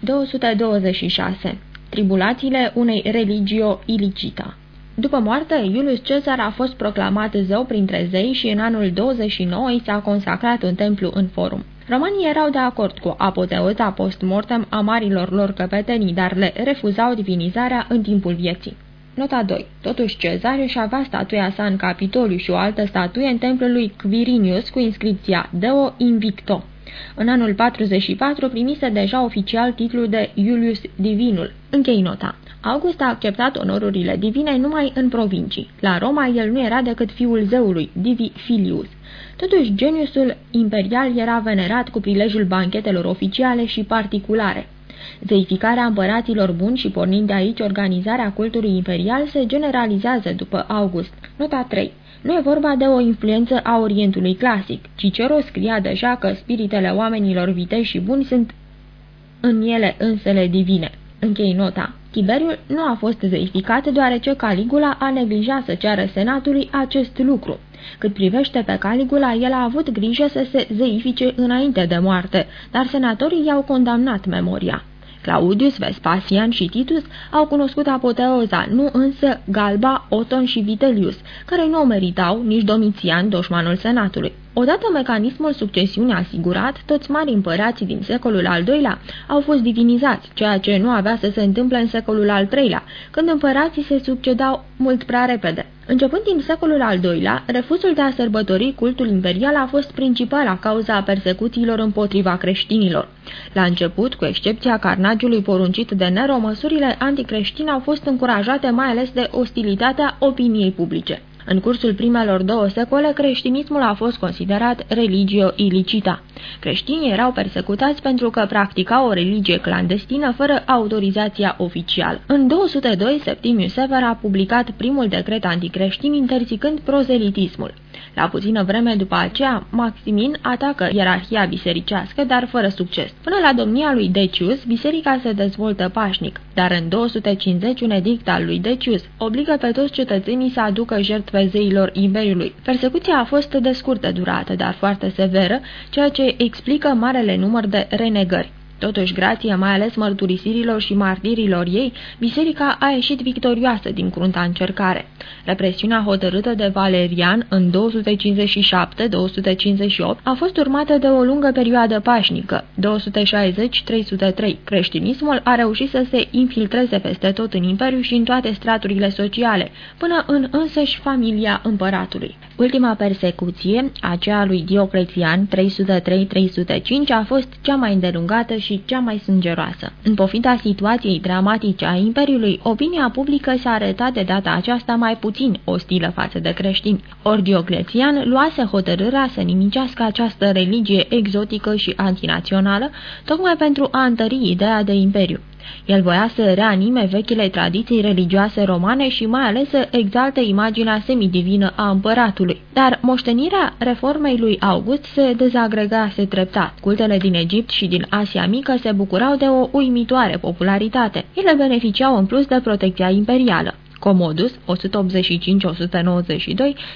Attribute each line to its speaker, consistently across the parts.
Speaker 1: 226. Tribulațiile unei religio ilicita După moarte, Iulius Cezar a fost proclamat zeu printre zei și în anul 29 și s-a consacrat un templu în forum. Romanii erau de acord cu apoteoza post-mortem a marilor lor căpetenii, dar le refuzau divinizarea în timpul vieții. Nota 2. Totuși Cezar își avea statuia sa în Capitoliu și o altă statuie în templul lui Quirinius cu inscripția Deo Invicto. În anul 44 primise deja oficial titlul de Iulius Divinul. Închei nota. August a acceptat onorurile divine numai în provincii. La Roma el nu era decât fiul zeului, Divi Filius. Totuși, geniusul imperial era venerat cu prilejul banchetelor oficiale și particulare. Zeificarea împăraților buni și pornind de aici organizarea cultului imperial se generalizează după August. Nota 3. Nu e vorba de o influență a Orientului clasic. Cicero scria deja că spiritele oamenilor viteși și buni sunt în ele însele divine. Închei nota. Tiberiul nu a fost zeificat deoarece Caligula a neglijat să ceară senatului acest lucru. Cât privește pe Caligula, el a avut grijă să se zeifice înainte de moarte, dar senatorii i-au condamnat memoria. Claudius, Vespasian și Titus au cunoscut apoteoza, nu însă Galba, Oton și Vitellius, care nu o meritau nici Domitian, doșmanul senatului. Odată mecanismul succesiunii asigurat, toți mari împărații din secolul al II-lea au fost divinizați, ceea ce nu avea să se întâmple în secolul al III-lea, când împărații se succedau mult prea repede. Începând din secolul al II-lea, refuzul de a sărbători cultul imperial a fost principala cauza a persecuțiilor împotriva creștinilor. La început, cu excepția carnagiului poruncit de Nero, măsurile anticreștine au fost încurajate mai ales de ostilitatea opiniei publice. În cursul primelor două secole, creștinismul a fost considerat religio ilicita. Creștinii erau persecutați pentru că practicau o religie clandestină fără autorizația oficială. În 202, Septimius Sever a publicat primul decret anticreștin interzicând prozelitismul. La puțină vreme după aceea, Maximin atacă ierarhia bisericească, dar fără succes. Până la domnia lui Decius, biserica se dezvoltă pașnic, dar în 250 un edict al lui Decius obligă pe toți cetățenii să aducă jertfe zeilor Imperiului. Persecuția a fost de scurtă durată, dar foarte severă, ceea ce explică marele număr de renegări. Totuși, grație mai ales mărturisirilor și martirilor ei, biserica a ieșit victorioasă din crunta încercare. Represiunea hotărâtă de Valerian în 257-258 a fost urmată de o lungă perioadă pașnică, 260-303. Creștinismul a reușit să se infiltreze peste tot în imperiu și în toate straturile sociale, până în însăși familia împăratului. Ultima persecuție, aceea lui Dioclețian 303-305, a fost cea mai îndelungată și cea mai sângeroasă. În pofida situației dramatice a Imperiului, opinia publică s-a arătat de data aceasta mai puțin ostilă față de creștini. Ori Dioclețian luase hotărârea să nimicească această religie exotică și antinațională, tocmai pentru a întări ideea de imperiu. El voia să reanime vechile tradiții religioase romane și mai ales să exalte imaginea semidivină a împăratului. Dar moștenirea reformei lui August se dezagregase treptat. Cultele din Egipt și din Asia Mică se bucurau de o uimitoare popularitate. Ele beneficiau în plus de protecția imperială. Comodus, 185-192,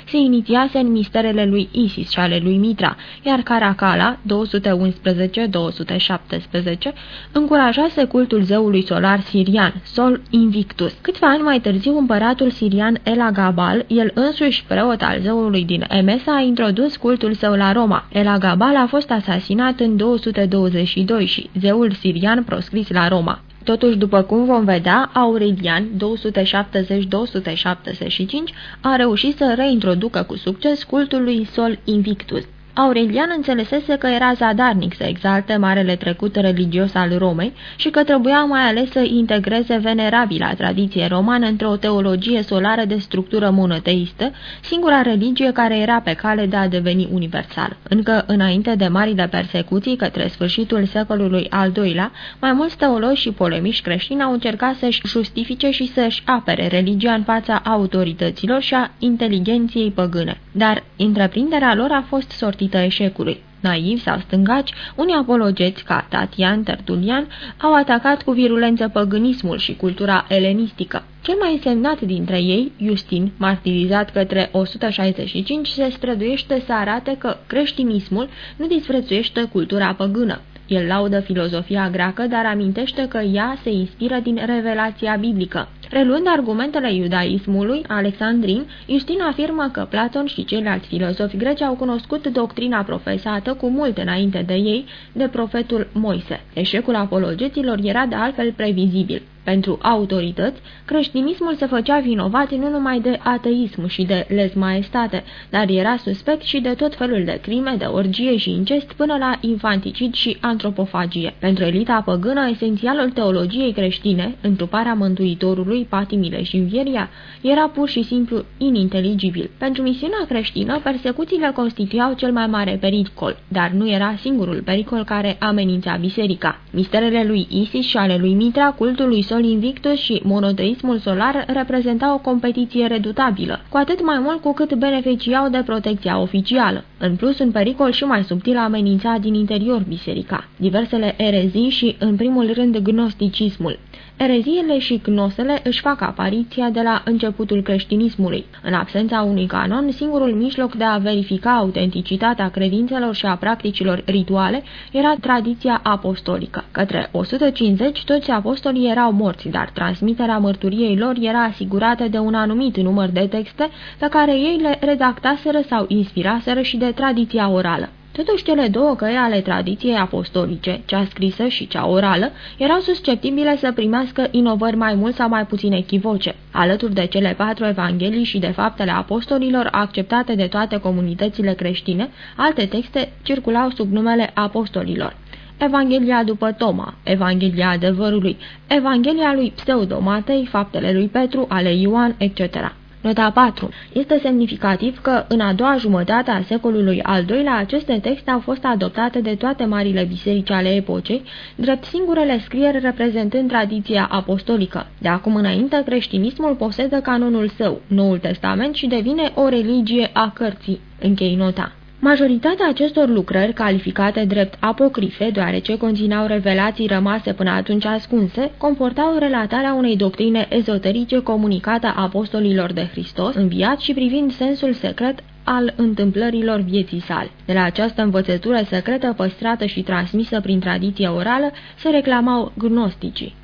Speaker 1: se inițiase în misterele lui Isis și ale lui Mitra, iar Caracala, 211-217, încurajase cultul zeului solar sirian, Sol Invictus. Câțiva ani mai târziu, împăratul sirian Elagabal, el însuși preot al zeului din Emesa, a introdus cultul său la Roma. Elagabal a fost asasinat în 222 și zeul sirian proscris la Roma. Totuși, după cum vom vedea, Aurelian, 270-275, a reușit să reintroducă cu succes cultul lui Sol Invictus. Aurelian înțelesese că era zadarnic să exalte marele trecut religios al Romei și că trebuia mai ales să integreze venerabila tradiție romană într-o teologie solară de structură monoteistă, singura religie care era pe cale de a deveni universală. Încă înainte de marile persecuții către sfârșitul secolului al doilea, mai mulți teologi și polemiști creștini au încercat să-și justifice și să-și apere religia în fața autorităților și a inteligenției păgâne. Dar întreprinderea lor a fost sortită sortită eșecului. Naivi sau stângaci, unii apologeți ca Tatian Tertulian au atacat cu virulență păgânismul și cultura elenistică. Cel mai însemnat dintre ei, Justin, martirizat către 165, se străduiește să arate că creștinismul nu disprețuiește cultura păgână. El laudă filozofia greacă, dar amintește că ea se inspiră din revelația biblică. Reluând argumentele iudaismului alexandrin, Justin afirmă că Platon și ceilalți filozofi greci au cunoscut doctrina profesată cu mult înainte de ei de profetul Moise. Eșecul apologeților era de altfel previzibil. Pentru autorități, creștinismul se făcea vinovat nu numai de ateism și de lezmaestate, dar era suspect și de tot felul de crime, de orgie și incest până la infanticid și antropofagie. Pentru elita păgână, esențialul teologiei creștine, întruparea Mântuitorului, patimile și învieria, era pur și simplu ininteligibil. Pentru misiunea creștină, persecuțiile constituiau cel mai mare pericol, dar nu era singurul pericol care amenința biserica. Misterele lui Isis și ale lui Mitra, cultul lui Sol Invictus și monoteismul solar reprezentau o competiție redutabilă, cu atât mai mult cu cât beneficiau de protecția oficială. În plus, un pericol și mai subtil amenința din interior biserica. Diversele erezii și, în primul rând, gnosticismul. Ereziile și gnosele își fac apariția de la începutul creștinismului. În absența unui canon, singurul mijloc de a verifica autenticitatea credințelor și a practicilor rituale era tradiția apostolică. Către 150 toți apostolii erau morți, dar transmiterea mărturiei lor era asigurată de un anumit număr de texte pe care ei le redactaseră sau inspiraseră și de tradiția orală. Totuși, cele două căi ale tradiției apostolice, cea scrisă și cea orală, erau susceptibile să primească inovări mai mult sau mai puțin echivoce. Alături de cele patru evanghelii și de faptele apostolilor acceptate de toate comunitățile creștine, alte texte circulau sub numele apostolilor. Evanghelia după Toma, Evanghelia adevărului, Evanghelia lui Pseudomatei, faptele lui Petru, ale Ioan, etc. Nota 4. Este semnificativ că în a doua jumătate a secolului al doilea aceste texte au fost adoptate de toate marile biserici ale epocei, drept singurele scrieri reprezentând tradiția apostolică. De acum înainte, creștinismul posedă canonul său, Noul Testament, și devine o religie a cărții. Închei nota. Majoritatea acestor lucrări, calificate drept apocrife, deoarece conțineau revelații rămase până atunci ascunse, comportau relatarea unei doctrine ezoterice comunicată apostolilor de Hristos, înviat și privind sensul secret al întâmplărilor vieții sale. De la această învățătură secretă păstrată și transmisă prin tradiție orală se reclamau gnosticii.